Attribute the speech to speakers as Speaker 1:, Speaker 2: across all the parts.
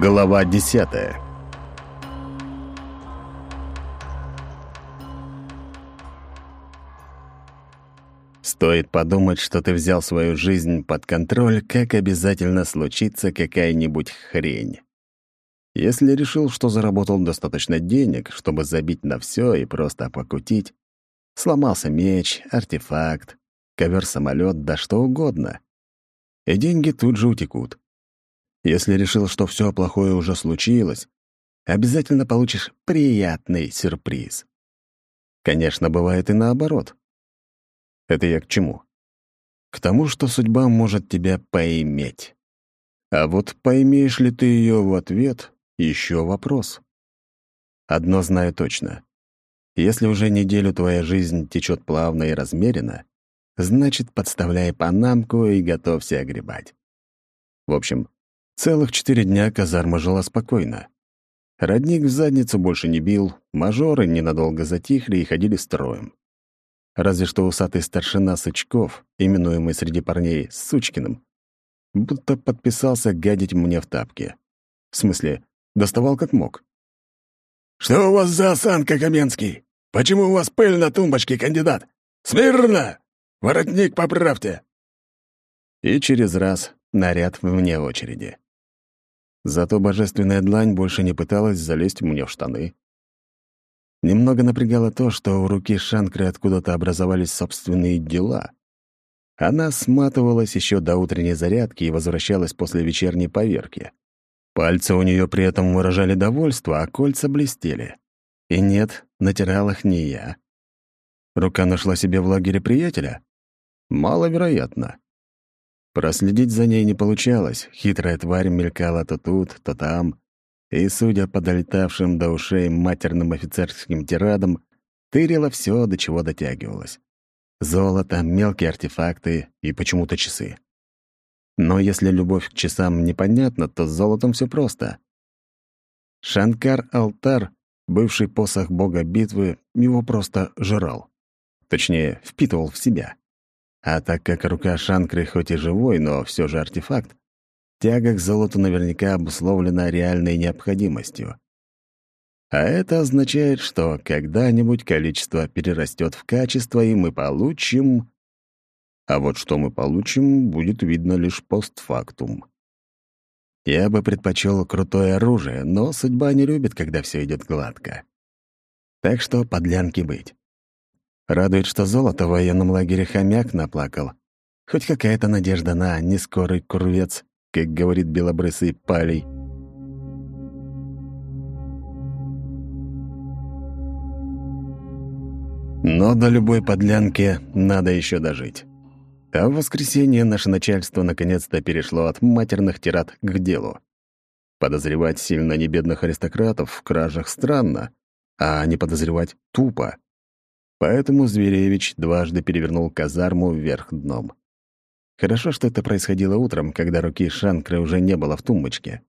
Speaker 1: Глава десятая Стоит подумать, что ты взял свою жизнь под контроль, как обязательно случится какая-нибудь хрень. Если решил, что заработал достаточно денег, чтобы забить на все и просто покутить, сломался меч, артефакт, ковер-самолет, да что угодно. И деньги тут же утекут. Если решил, что все плохое уже случилось, обязательно получишь приятный сюрприз. Конечно, бывает и наоборот. Это я к чему? К тому, что судьба может тебя поиметь. А вот поймешь ли ты ее в ответ — еще вопрос. Одно знаю точно. Если уже неделю твоя жизнь течет плавно и размеренно, значит, подставляй панамку и готовься огребать. В общем, целых четыре дня казарма жила спокойно. Родник в задницу больше не бил, мажоры ненадолго затихли и ходили строем. Разве что усатый старшина Сычков, именуемый среди парней Сучкиным, будто подписался гадить мне в тапке. В смысле, доставал как мог.
Speaker 2: «Что у вас за осанка, Каменский? Почему у вас пыль на тумбочке, кандидат? Смирно! Воротник поправьте!»
Speaker 1: И через раз наряд вне очереди. Зато божественная длань больше не пыталась залезть мне в штаны. Немного напрягало то, что у руки Шанкры откуда-то образовались собственные дела. Она сматывалась еще до утренней зарядки и возвращалась после вечерней поверки. Пальцы у нее при этом выражали довольство, а кольца блестели. И нет, натирал их не я. Рука нашла себе в лагере приятеля? Маловероятно. Проследить за ней не получалось. Хитрая тварь мелькала то тут, то там, и, судя по долетавшим до ушей матерным офицерским тирадам, тырила все, до чего дотягивалось. Золото, мелкие артефакты и почему-то часы. Но если любовь к часам непонятна, то с золотом все просто. Шанкар-алтар, бывший посох бога битвы, его просто жрал. Точнее, впитывал в себя. А так как рука Шанкры хоть и живой, но все же артефакт, Тяга к золоту наверняка обусловлена реальной необходимостью. А это означает, что когда-нибудь количество перерастет в качество, и мы получим... А вот что мы получим, будет видно лишь постфактум. Я бы предпочел крутое оружие, но судьба не любит, когда все идет гладко. Так что подлянки быть. Радует, что золото в военном лагере хомяк наплакал. Хоть какая-то надежда на нескорый курвец как говорит белобрысый палей. Но до любой подлянки надо еще дожить. А в воскресенье наше начальство наконец-то перешло от матерных тират к делу. Подозревать сильно небедных аристократов в кражах странно, а не подозревать тупо. Поэтому Зверевич дважды перевернул казарму вверх дном. Хорошо, что это происходило утром, когда руки Шанкры уже не было в тумбочке.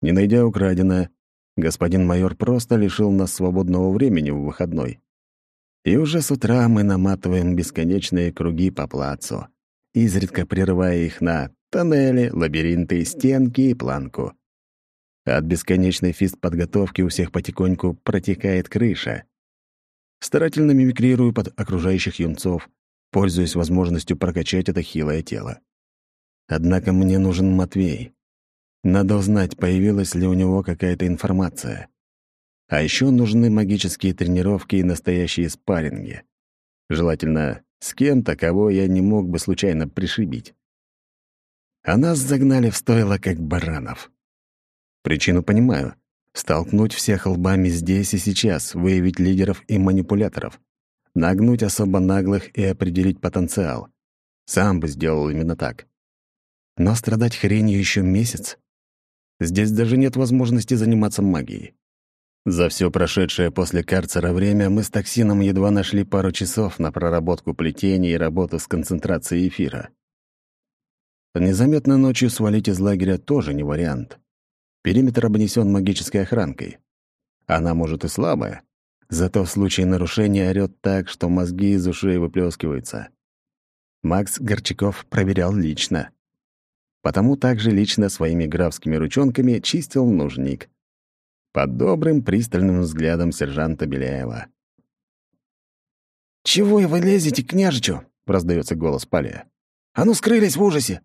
Speaker 1: Не найдя украденное, господин майор просто лишил нас свободного времени в выходной. И уже с утра мы наматываем бесконечные круги по плацу, изредка прерывая их на тоннели, лабиринты, стенки и планку. От бесконечной фист-подготовки у всех потихоньку протекает крыша. Старательно мимикрирую под окружающих юнцов, пользуясь возможностью прокачать это хилое тело. Однако мне нужен Матвей. Надо узнать, появилась ли у него какая-то информация. А еще нужны магические тренировки и настоящие спарринги. Желательно с кем-то, кого я не мог бы случайно пришибить. А нас загнали в стойло, как баранов. Причину понимаю. Столкнуть всех лбами здесь и сейчас, выявить лидеров и манипуляторов нагнуть особо наглых и определить потенциал. Сам бы сделал именно так. Но страдать хренью еще месяц? Здесь даже нет возможности заниматься магией. За все прошедшее после карцера время мы с токсином едва нашли пару часов на проработку плетения и работу с концентрацией эфира. Незаметно ночью свалить из лагеря тоже не вариант. Периметр обнесен магической охранкой. Она, может, и слабая, Зато в случае нарушения орёт так, что мозги из ушей выплескиваются. Макс Горчаков проверял лично. потому также лично своими графскими ручонками чистил нужник. Под добрым пристальным взглядом сержанта Беляева.
Speaker 3: «Чего вы лезете, княжичу?» — раздается голос Палия. «А ну, скрылись в ужасе!»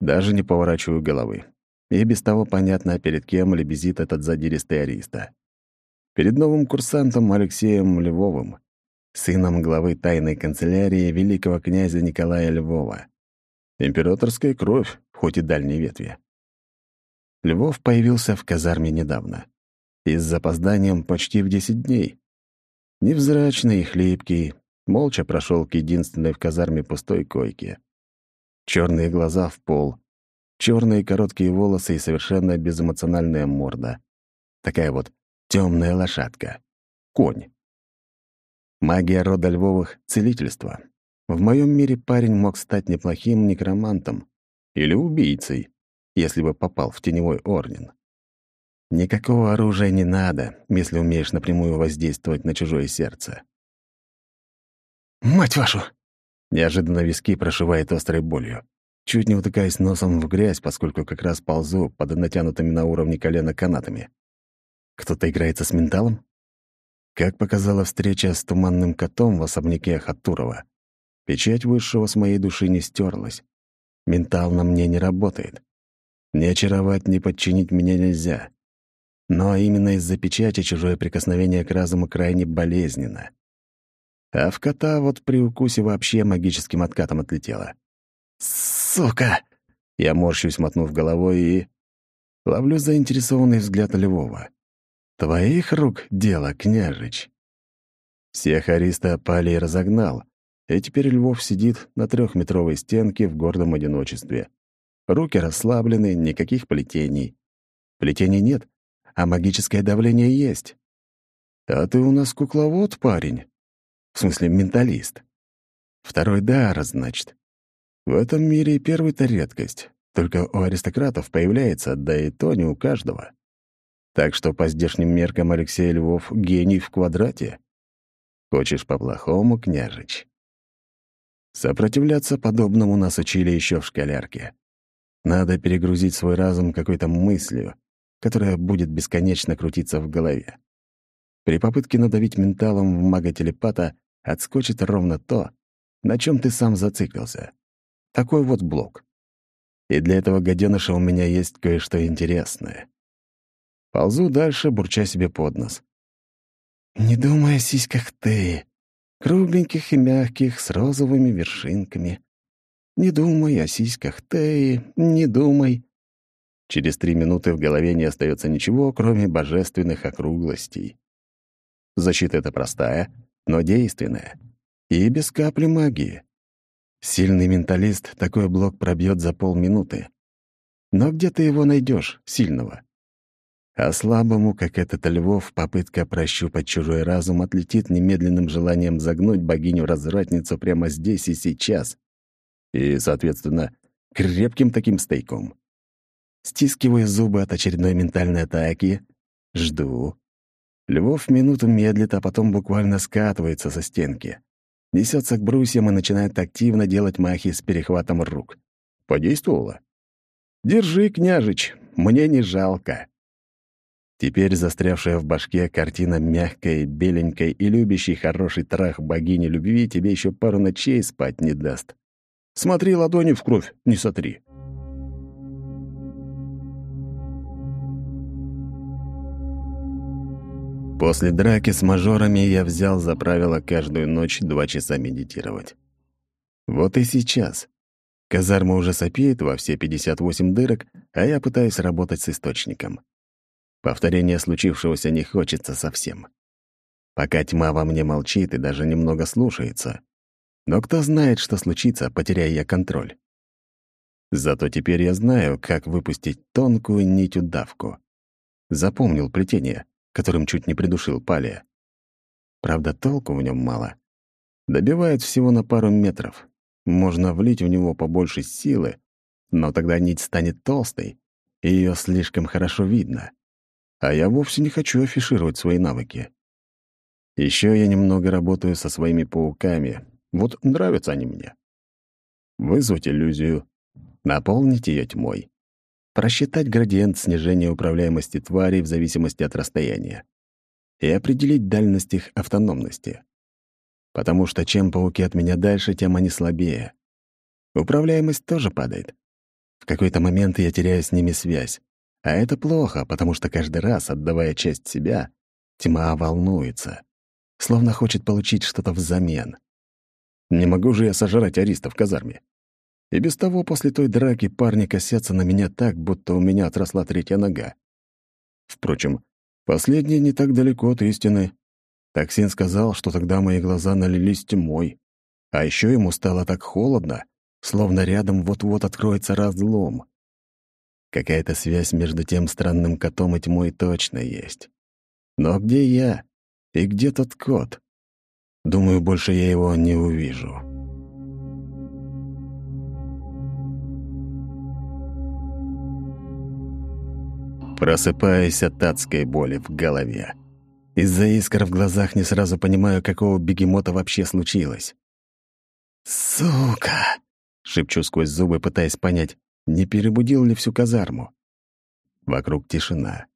Speaker 1: Даже не поворачиваю головы. И без того понятно, перед кем лебезит этот задиристый ариста. Перед новым курсантом Алексеем Львовым, сыном главы тайной канцелярии великого князя Николая Львова. Императорская кровь, хоть и дальней ветви. Львов появился в казарме недавно. И с запозданием почти в 10 дней. Невзрачный и хлипкий, молча прошел к единственной в казарме пустой койке. Черные глаза в пол, черные короткие волосы и совершенно безэмоциональная морда. Такая вот темная лошадка. Конь. Магия рода Львовых — целительство. В моем мире парень мог стать неплохим некромантом или убийцей, если бы попал в теневой орден. Никакого оружия не надо, если умеешь напрямую воздействовать на чужое сердце.
Speaker 3: «Мать вашу!»
Speaker 1: Неожиданно виски прошивает острой болью. Чуть не утыкаясь носом в грязь, поскольку как раз ползу под натянутыми на уровне колена канатами. Кто-то играется с менталом? Как показала встреча с туманным котом в особняке Хатурова, печать высшего с моей души не стерлась. Ментал на мне не работает. Не очаровать, не подчинить меня нельзя. Но именно из-за печати чужое прикосновение к разуму крайне болезненно. А в кота вот при укусе вообще магическим откатом отлетело.
Speaker 3: «Сука!»
Speaker 1: Я морщусь, мотнув головой, и... Ловлю заинтересованный взгляд Львова. «Твоих рук дело, княжич!» Всех Ариста Палий разогнал, и теперь Львов сидит на трехметровой стенке в гордом одиночестве. Руки расслаблены, никаких плетений. Плетений нет, а магическое давление есть. А ты у нас кукловод, парень. В смысле, менталист. Второй дар, значит. В этом мире первый-то редкость. Только у аристократов появляется, да и то не у каждого. Так что по здешним меркам Алексей Львов — гений в квадрате. Хочешь по-плохому, княжич? Сопротивляться подобному нас учили еще в школярке. Надо перегрузить свой разум какой-то мыслью, которая будет бесконечно крутиться в голове. При попытке надавить менталом в мага-телепата отскочит ровно то, на чем ты сам зациклился. Такой вот блок. И для этого гаденыша у меня есть кое-что интересное. Ползу дальше, бурча себе под нос.
Speaker 3: «Не думай о сиськах ты, кругленьких и мягких, с розовыми вершинками. Не думай о сиськах ты, не думай.
Speaker 1: Через три минуты в голове не остается ничего, кроме божественных округлостей. Защита эта простая, но действенная. И без капли магии. Сильный менталист такой блок пробьет за полминуты. Но где ты его найдешь, сильного? А слабому, как этот Львов, попытка прощупать чужой разум отлетит немедленным желанием загнуть богиню-развратницу прямо здесь и сейчас. И, соответственно, крепким таким стейком. Стискиваю зубы от очередной ментальной атаки. Жду. Львов минуту медлит, а потом буквально скатывается со стенки. Несется к брусьям и начинает активно делать махи с перехватом рук. Подействовало? «Держи, княжич, мне не жалко». Теперь застрявшая в башке картина мягкой, беленькой и любящей хороший трах богини любви тебе еще пару ночей спать не даст. Смотри ладони в кровь, не сотри. После драки с мажорами я взял за правило каждую ночь два часа медитировать. Вот и сейчас. Казарма уже сопеет во все 58 дырок, а я пытаюсь работать с источником. Повторения случившегося не хочется совсем. Пока тьма во мне молчит и даже немного слушается. Но кто знает, что случится, потеряя я контроль. Зато теперь я знаю, как выпустить тонкую нить удавку. Запомнил плетение — которым чуть не придушил Палия. Правда, толку в нем мало. Добивает всего на пару метров. Можно влить в него побольше силы, но тогда нить станет толстой, и ее слишком хорошо видно. А я вовсе не хочу афишировать свои навыки. Еще я немного работаю со своими пауками. Вот нравятся они мне. Вызвать иллюзию, наполнить ее тьмой, просчитать градиент снижения управляемости тварей в зависимости от расстояния и определить дальность их автономности. Потому что чем пауки от меня дальше, тем они слабее. Управляемость тоже падает. В какой-то момент я теряю с ними связь. А это плохо, потому что каждый раз, отдавая часть себя, тьма волнуется, словно хочет получить что-то взамен. Не могу же я сожрать ариста в казарме. И без того после той драки парни косятся на меня так, будто у меня отросла третья нога. Впрочем, последнее не так далеко от истины. Токсин сказал, что тогда мои глаза налились тьмой. А еще ему стало так холодно, словно рядом вот-вот откроется разлом. Какая-то связь между тем странным котом и тьмой точно есть. Но где я? И где тот кот? Думаю, больше я его не увижу. Просыпаюсь от адской боли в голове. Из-за искр в глазах не сразу понимаю, какого бегемота вообще случилось. «Сука!» — шепчу сквозь зубы, пытаясь понять, не перебудил ли всю казарму. Вокруг тишина.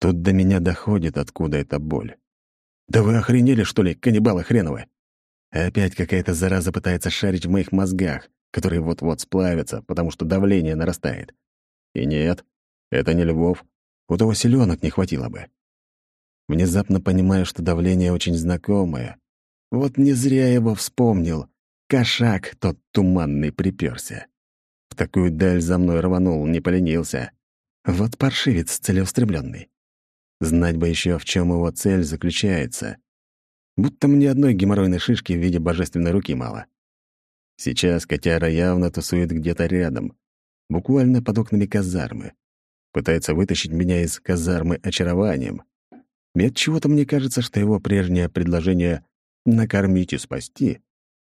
Speaker 1: Тут до меня доходит, откуда эта боль. «Да вы охренели, что ли, каннибалы хреновы?» Опять какая-то зараза пытается шарить в моих мозгах, которые вот-вот сплавятся, потому что давление нарастает. И нет, это не Львов. У того селенок не хватило бы. Внезапно понимаю, что давление очень знакомое. Вот не зря его вспомнил. Кошак тот туманный приперся. В такую даль за мной рванул, не поленился. Вот паршивец целеустремленный. Знать бы еще, в чем его цель заключается. Будто мне одной геморройной шишки в виде божественной руки мало. Сейчас котяра явно тусует где-то рядом, буквально под окнами казармы пытается вытащить меня из казармы очарованием. И от чего-то мне кажется, что его прежнее предложение «накормить и спасти»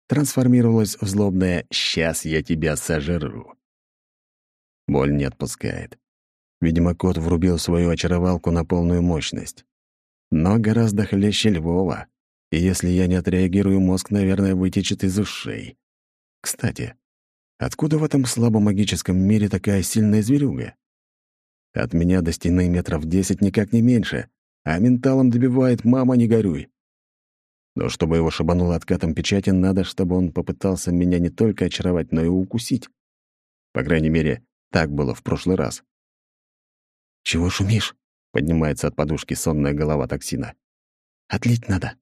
Speaker 1: трансформировалось в злобное «сейчас я тебя сожру». Боль не отпускает. Видимо, кот врубил свою очаровалку на полную мощность. Но гораздо хлеще Львова, и если я не отреагирую, мозг, наверное, вытечет из ушей. Кстати, откуда в этом слабомагическом мире такая сильная зверюга? От меня до стены метров десять никак не меньше, а менталом добивает «мама, не горюй». Но чтобы его шибануло откатом печати, надо, чтобы он попытался меня не только очаровать, но и укусить. По крайней мере, так было в прошлый раз. «Чего шумишь?» — поднимается от подушки сонная голова токсина. «Отлить надо».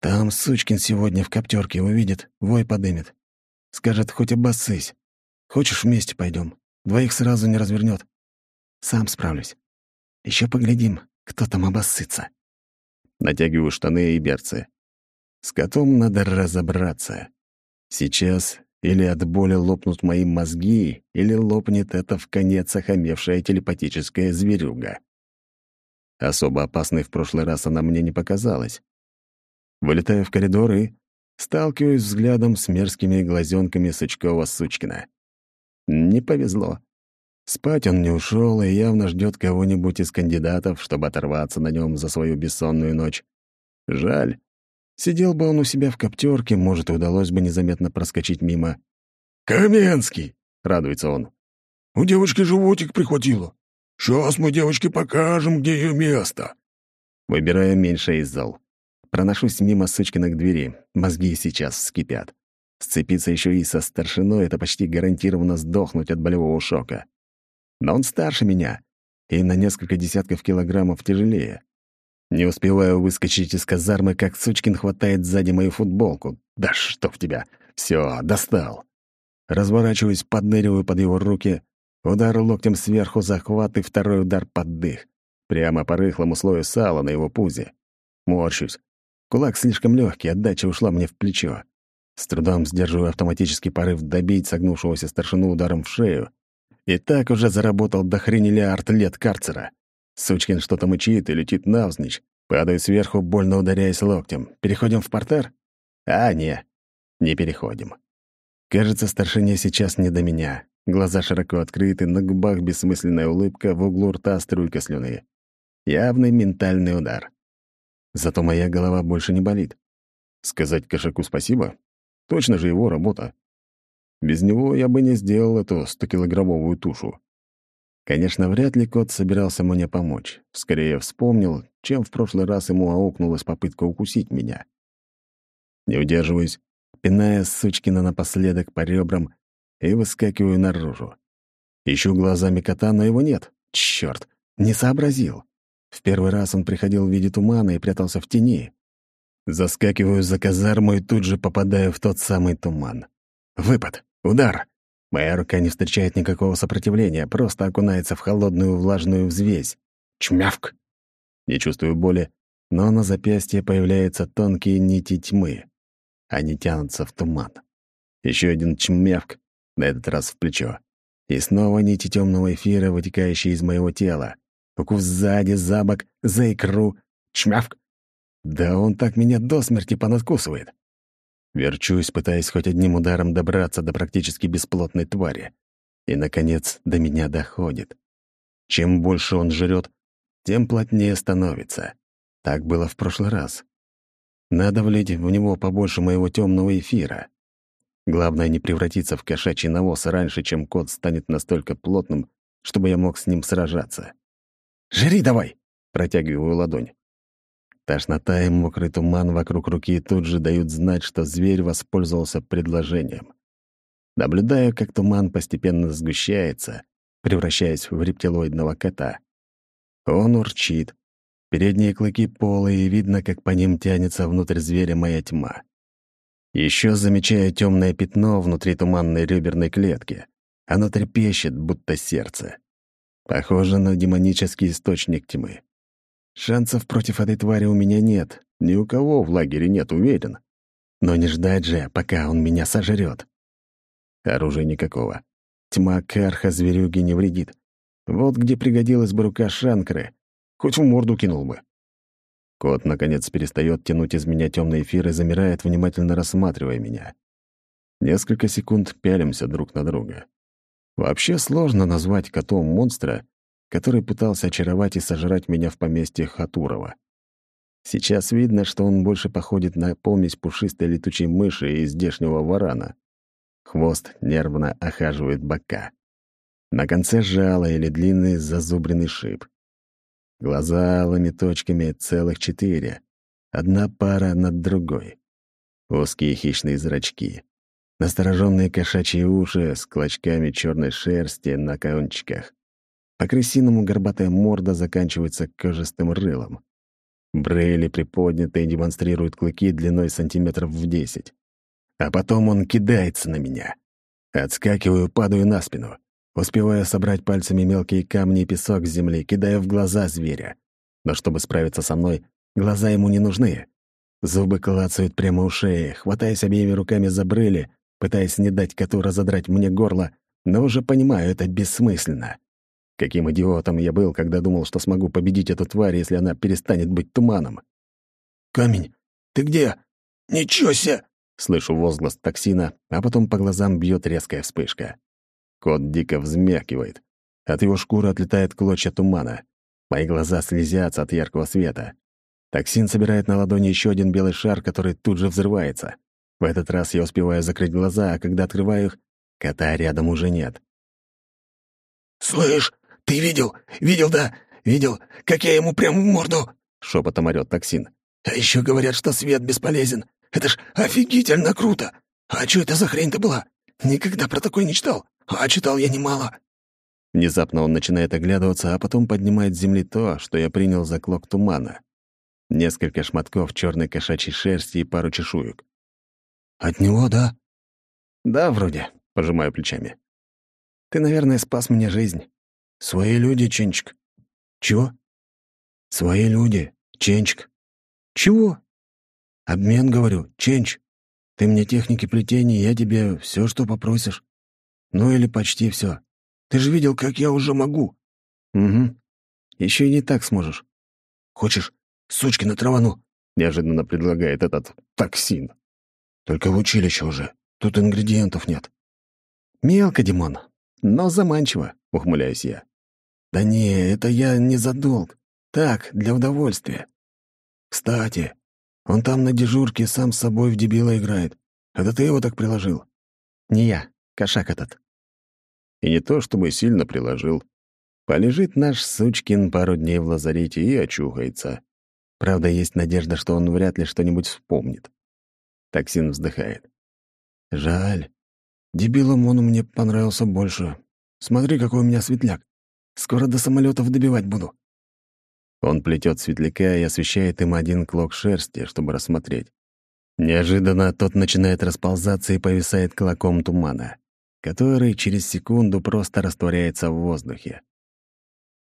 Speaker 1: «Там сучкин сегодня в коптерке увидит, вой подымет. Скажет, хоть обоссысь. Хочешь, вместе пойдем. Двоих сразу не развернет. Сам справлюсь. Еще поглядим, кто там обоссытся. Натягиваю штаны и берцы. С котом надо разобраться. Сейчас или от боли лопнут мои мозги, или лопнет это в конец охамевшая телепатическая зверюга. Особо опасной в прошлый раз она мне не показалась. Вылетаю в коридор и сталкиваюсь взглядом с мерзкими глазенками Сучкова-Сучкина. Не повезло. Спать он не ушел и явно ждет кого-нибудь из кандидатов, чтобы оторваться на нем за свою бессонную ночь. Жаль. Сидел бы он у себя в коптерке, может, и удалось бы незаметно проскочить мимо.
Speaker 2: «Каменский!»
Speaker 1: — радуется он.
Speaker 2: «У девочки животик прихватило. Сейчас мы девочке покажем, где ее место».
Speaker 1: Выбираю меньше из зал. Проношусь мимо сучкина к двери. Мозги сейчас вскипят. Сцепиться еще и со старшиной — это почти гарантированно сдохнуть от болевого шока. Но он старше меня и на несколько десятков килограммов тяжелее. Не успеваю выскочить из казармы, как Сучкин хватает сзади мою футболку. Да что в тебя! Все, достал. Разворачиваюсь, подныриваю под его руки. Удар локтем сверху, захват и второй удар под дых. Прямо по рыхлому слою сала на его пузе. Морщусь. Кулак слишком легкий, отдача ушла мне в плечо. С трудом сдерживаю автоматический порыв добить согнувшегося старшину ударом в шею, и так уже заработал до хренелиард лет карцера. Сучкин что-то мычит и летит навзничь. Падаю сверху, больно ударяясь локтем. Переходим в портер? А, не, не переходим. Кажется, старшине сейчас не до меня. Глаза широко открыты, на губах бессмысленная улыбка, в углу рта струйка слюны. Явный ментальный удар. Зато моя голова больше не болит. Сказать кошаку спасибо? Точно же его работа. Без него я бы не сделал эту стокилограммовую тушу. Конечно, вряд ли кот собирался мне помочь. Скорее вспомнил, чем в прошлый раз ему аукнулась попытка укусить меня. Не удерживаюсь, пиная сучкина напоследок по ребрам и выскакиваю наружу. Ищу глазами кота, но его нет. Чёрт, не сообразил. В первый раз он приходил в виде тумана и прятался в тени. Заскакиваю за казарму и тут же попадаю в тот самый туман. Выпад, удар. Моя рука не встречает никакого сопротивления, просто окунается в холодную влажную взвесь. Чмявк! Не чувствую боли, но на запястье появляются тонкие нити тьмы. Они тянутся в туман. Еще один чмявк, на этот раз в плечо. И снова нити темного эфира, вытекающие из моего тела. Укус сзади, за бок, за икру. Чмявк! Да он так меня до смерти понадкусывает. Верчусь, пытаясь хоть одним ударом добраться до практически бесплотной твари. И, наконец, до меня доходит. Чем больше он жрет, тем плотнее становится. Так было в прошлый раз. Надо влить в него побольше моего темного эфира. Главное не превратиться в кошачий навоз раньше, чем кот станет настолько плотным, чтобы я мог с ним сражаться. «Жри давай!» — протягиваю ладонь. Тошнота и мокрый туман вокруг руки тут же дают знать, что зверь воспользовался предложением. Наблюдаю, как туман постепенно сгущается, превращаясь в рептилоидного кота. Он урчит. Передние клыки полые, и видно, как по ним тянется внутрь зверя моя тьма. Еще замечаю темное пятно внутри туманной реберной клетки. Оно трепещет, будто сердце. Похоже на демонический источник тьмы. Шансов против этой твари у меня нет. Ни у кого в лагере нет, уверен. Но не ждать же, пока он меня сожрет. Оружия никакого. Тьма карха зверюги не вредит. Вот где пригодилась бы рука Шанкры. Хоть в морду кинул бы. Кот, наконец, перестает тянуть из меня темный эфир и замирает, внимательно рассматривая меня. Несколько секунд пялимся друг на друга. Вообще сложно назвать котом монстра, который пытался очаровать и сожрать меня в поместье Хатурова. Сейчас видно, что он больше походит на помесь пушистой летучей мыши и здешнего варана. Хвост нервно охаживает бока. На конце жало или длинный зазубренный шип. Глаза алыми точками целых четыре. Одна пара над другой. Узкие хищные зрачки. Настороженные кошачьи уши с клочками черной шерсти на кончиках. По-крысиному горбатая морда заканчивается кожистым рылом. Брейли приподнятые демонстрируют клыки длиной сантиметров в десять. А потом он кидается на меня. Отскакиваю, падаю на спину. Успеваю собрать пальцами мелкие камни и песок с земли, кидая в глаза зверя. Но чтобы справиться со мной, глаза ему не нужны. Зубы клацают прямо у шеи, хватаясь обеими руками за брыли, пытаясь не дать коту разодрать мне горло, но уже понимаю, это бессмысленно. Каким идиотом я был, когда думал, что смогу победить эту тварь, если она перестанет быть туманом.
Speaker 2: «Камень, ты где? Ничего себе!»
Speaker 1: Слышу возглас токсина, а потом по глазам бьет резкая вспышка. Кот дико взмякивает. От его шкуры отлетает клочья тумана. Мои глаза слезятся от яркого света. Токсин собирает на ладони еще один белый шар, который тут же взрывается. В этот раз я успеваю закрыть глаза, а когда открываю их, кота рядом уже нет.
Speaker 2: «Слышь, ты видел? Видел, да? Видел, как я ему прямо в морду?»
Speaker 1: — шепотом орёт токсин.
Speaker 2: «А еще говорят, что свет бесполезен. Это ж офигительно круто! А что это за хрень-то была? Никогда про такое не читал. А читал я немало».
Speaker 1: Внезапно он начинает оглядываться, а потом поднимает с земли то, что я принял за клок тумана. Несколько шматков черной кошачьей шерсти и пару чешуек.
Speaker 2: «От него, да?»
Speaker 1: «Да, вроде», — пожимаю плечами. «Ты, наверное, спас мне жизнь».
Speaker 2: «Свои люди, Ченчик».
Speaker 1: «Чего?»
Speaker 2: «Свои люди, Ченчик».
Speaker 1: «Чего?»
Speaker 2: «Обмен, говорю, Ченч. Ты мне техники плетения, я тебе все, что попросишь. Ну или почти все. Ты же видел, как я уже могу».
Speaker 1: «Угу. Еще и не так сможешь».
Speaker 2: «Хочешь, сучки на травану?»
Speaker 1: — неожиданно предлагает этот токсин.
Speaker 2: «Только в училище уже. Тут ингредиентов нет».
Speaker 1: «Мелко, Димон, но заманчиво», — ухмыляюсь я.
Speaker 2: «Да не, это я не за долг. Так, для удовольствия. Кстати, он там на дежурке сам с собой в дебила играет. Это ты его так приложил?»
Speaker 1: «Не я. кошак этот. И не то чтобы сильно приложил. Полежит наш сучкин пару дней в лазарете и очухается. Правда, есть надежда, что он вряд ли что-нибудь вспомнит. Токсин вздыхает.
Speaker 2: «Жаль. Дебилом он мне понравился больше. Смотри, какой у меня светляк. Скоро до самолетов добивать буду».
Speaker 1: Он плетет светляка и освещает им один клок шерсти, чтобы рассмотреть. Неожиданно тот начинает расползаться и повисает клоком тумана, который через секунду просто растворяется в воздухе.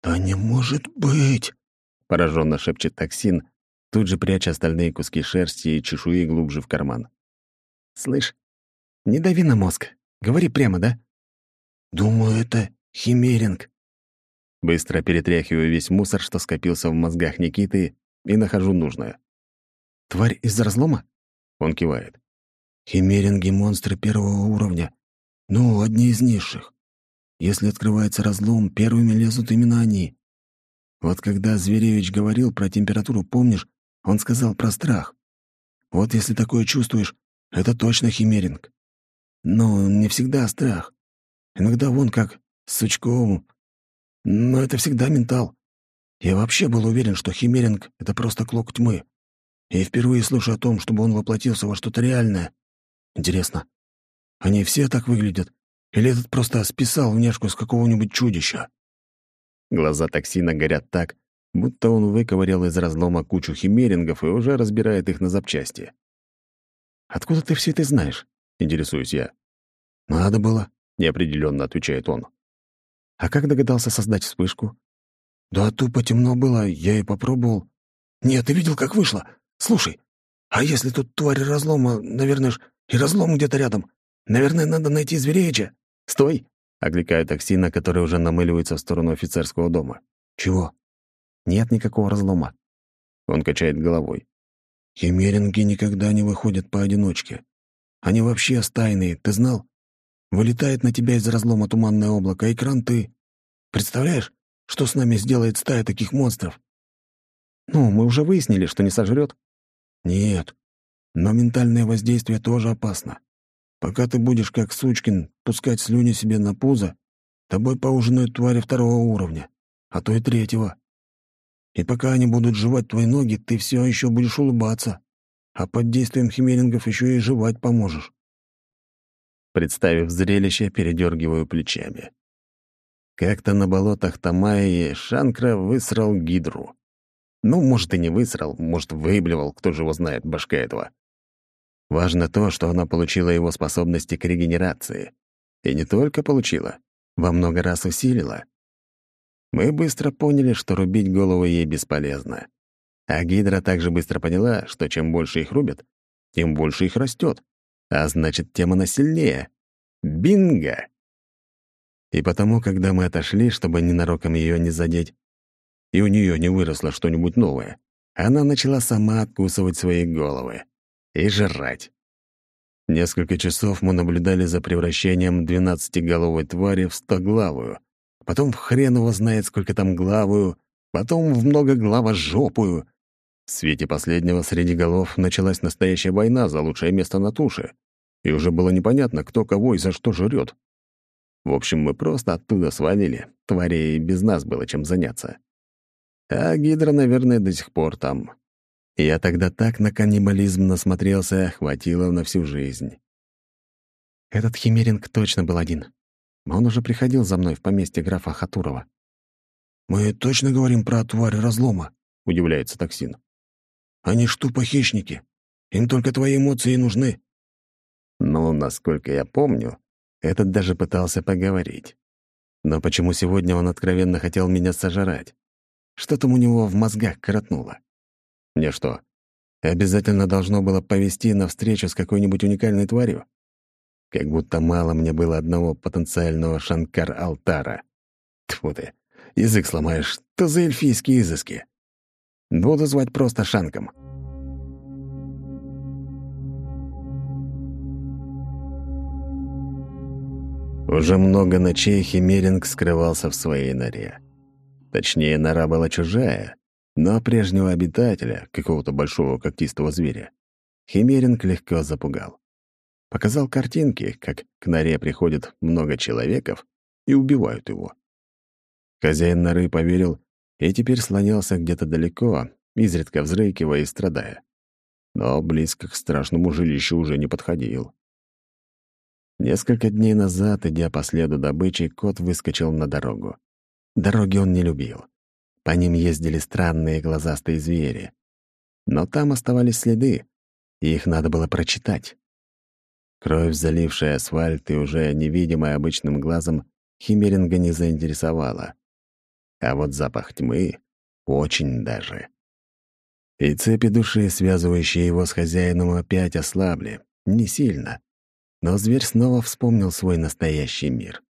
Speaker 2: «Да не может быть!»
Speaker 1: — пораженно шепчет токсин, тут же пряча остальные куски шерсти и чешуи глубже в карман. «Слышь, не дави на мозг. Говори прямо, да?»
Speaker 2: «Думаю, это химеринг»,
Speaker 1: Быстро перетряхиваю весь мусор, что скопился в мозгах Никиты, и нахожу нужное. «Тварь из разлома?» Он кивает.
Speaker 2: «Химеринги — монстры первого уровня. Ну, одни из низших. Если открывается разлом, первыми лезут именно они. Вот когда Зверевич говорил про температуру, помнишь, он сказал про страх. Вот если такое чувствуешь, это точно химеринг. Но не всегда страх. Иногда вон как с Сучковым но это всегда ментал. Я вообще был уверен, что Химеринг — это просто клок тьмы. И впервые слышу о том, чтобы он воплотился во что-то реальное. Интересно, они все так выглядят? Или этот просто списал внешку с какого-нибудь чудища?
Speaker 1: Глаза токсина горят так, будто он выковырял из разлома кучу химерингов и уже разбирает их на запчасти. «Откуда ты все это знаешь?» — интересуюсь я.
Speaker 2: «Надо было», —
Speaker 1: неопределенно отвечает он. А как догадался создать вспышку?
Speaker 2: Да тупо темно было, я и попробовал. Нет, ты видел, как вышло? Слушай, а если тут тварь разлома, наверное ж, и разлом где-то рядом. Наверное, надо найти звереича.
Speaker 1: Стой! Окликаю токсина, который уже намыливается в сторону офицерского дома.
Speaker 2: Чего?
Speaker 1: Нет никакого разлома. Он качает головой.
Speaker 2: Химеринги никогда не выходят поодиночке. Они вообще стайные, ты знал? Вылетает на тебя из разлома туманное облако, и кранты. Представляешь, что с нами сделает стая таких монстров?
Speaker 1: Ну, мы уже выяснили, что не сожрет.
Speaker 2: Нет, но ментальное воздействие тоже опасно. Пока ты будешь, как сучкин, пускать слюни себе на пузо, тобой поужинают твари второго уровня, а то и третьего. И пока они будут жевать твои ноги, ты все еще будешь улыбаться, а под действием химерингов еще и жевать поможешь.
Speaker 1: Представив зрелище, передергиваю плечами. Как-то на болотах Тамайи Шанкра высрал гидру. Ну, может, и не высрал, может, выблевал, кто же его знает, башка этого. Важно то, что она получила его способности к регенерации. И не только получила, во много раз усилила. Мы быстро поняли, что рубить голову ей бесполезно. А Гидра также быстро поняла, что чем больше их рубят, тем больше их растет. А значит, тем она сильнее. Бинго! И потому, когда мы отошли, чтобы ненароком ее не задеть, и у нее не выросло что-нибудь новое, она начала сама откусывать свои головы и жрать. Несколько часов мы наблюдали за превращением двенадцатиголовой твари в стоглавую, потом в хрен его знает, сколько там главую, потом в многоглавожопую. В свете последнего среди голов началась настоящая война за лучшее место на туше, и уже было непонятно, кто кого и за что жрет. В общем, мы просто оттуда свалили, твари и без нас было чем заняться. А Гидра, наверное, до сих пор там. Я тогда так на каннибализм насмотрелся, хватило на всю жизнь. Этот химеринг точно был один. Он уже приходил за мной в поместье графа Хатурова.
Speaker 2: «Мы точно говорим про тварь разлома?» — удивляется токсин. «Они ж тупо хищники. Им только твои эмоции нужны».
Speaker 1: Но, насколько я помню, этот даже пытался поговорить. Но почему сегодня он откровенно хотел меня сожрать? Что там у него в мозгах коротнуло? Мне что, обязательно должно было повести на встречу с какой-нибудь уникальной тварью? Как будто мало мне было одного потенциального Шанкар-Алтара. Тьфу ты, язык сломаешь, что за эльфийские изыски? Буду звать просто Шанком. Уже много ночей Химеринг скрывался в своей норе. Точнее, нора была чужая, но прежнего обитателя, какого-то большого когтистого зверя, Химеринг легко запугал. Показал картинки, как к норе приходит много человеков и убивают его. Хозяин норы поверил и теперь слонялся где-то далеко, изредка взрыкивая и страдая. Но близко к страшному жилищу уже не подходил. Несколько дней назад, идя по следу добычи, кот выскочил на дорогу. Дороги он не любил. По ним ездили странные глазастые звери. Но там оставались следы, и их надо было прочитать. Кровь, залившая асфальт и уже невидимая обычным глазом, Химеринга не заинтересовала. А вот запах тьмы — очень даже. И цепи души, связывающие его с хозяином, опять ослабли. Не сильно. Но зверь снова вспомнил свой настоящий мир.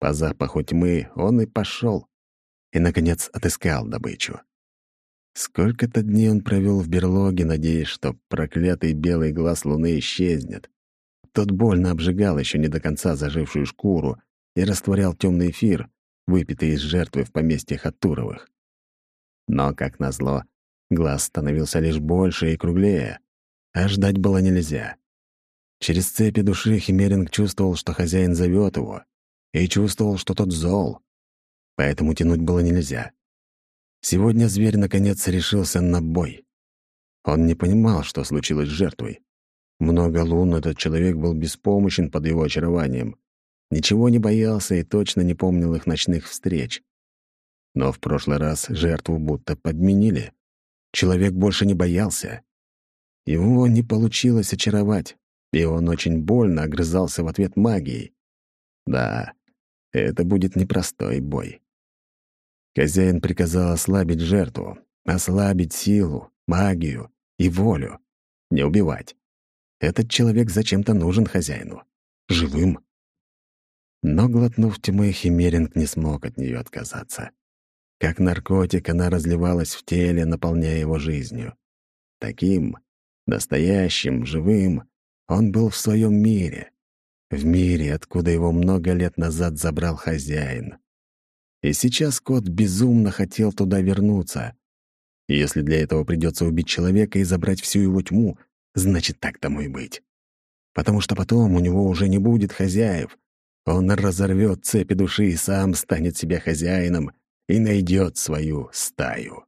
Speaker 1: По запаху тьмы он и пошел, и, наконец, отыскал добычу. Сколько-то дней он провел в берлоге, надеясь, что проклятый белый глаз луны исчезнет. Тот больно обжигал еще не до конца зажившую шкуру и растворял темный эфир, выпитый из жертвы в поместье Хатуровых. Но, как назло, глаз становился лишь больше и круглее, а ждать было нельзя. Через цепи души Химеринг чувствовал, что хозяин зовет его, и чувствовал, что тот зол, поэтому тянуть было нельзя. Сегодня зверь наконец решился на бой. Он не понимал, что случилось с жертвой. Много лун этот человек был беспомощен под его очарованием, Ничего не боялся и точно не помнил их ночных встреч. Но в прошлый раз жертву будто подменили. Человек больше не боялся. Его не получилось очаровать, и он очень больно огрызался в ответ магией. Да, это будет непростой бой. Хозяин приказал ослабить жертву, ослабить силу, магию и волю, не убивать. Этот человек зачем-то нужен хозяину. Живым. Но, глотнув тьмы, Химеринг не смог от нее отказаться. Как наркотик она разливалась в теле, наполняя его жизнью. Таким, настоящим, живым, он был в своем мире. В мире, откуда его много лет назад забрал хозяин. И сейчас кот безумно хотел туда вернуться. Если для этого придется убить человека и забрать всю его тьму, значит, так тому и быть. Потому что потом у него уже не будет хозяев, он разорвет цепи души и сам станет себе хозяином и найдет свою стаю.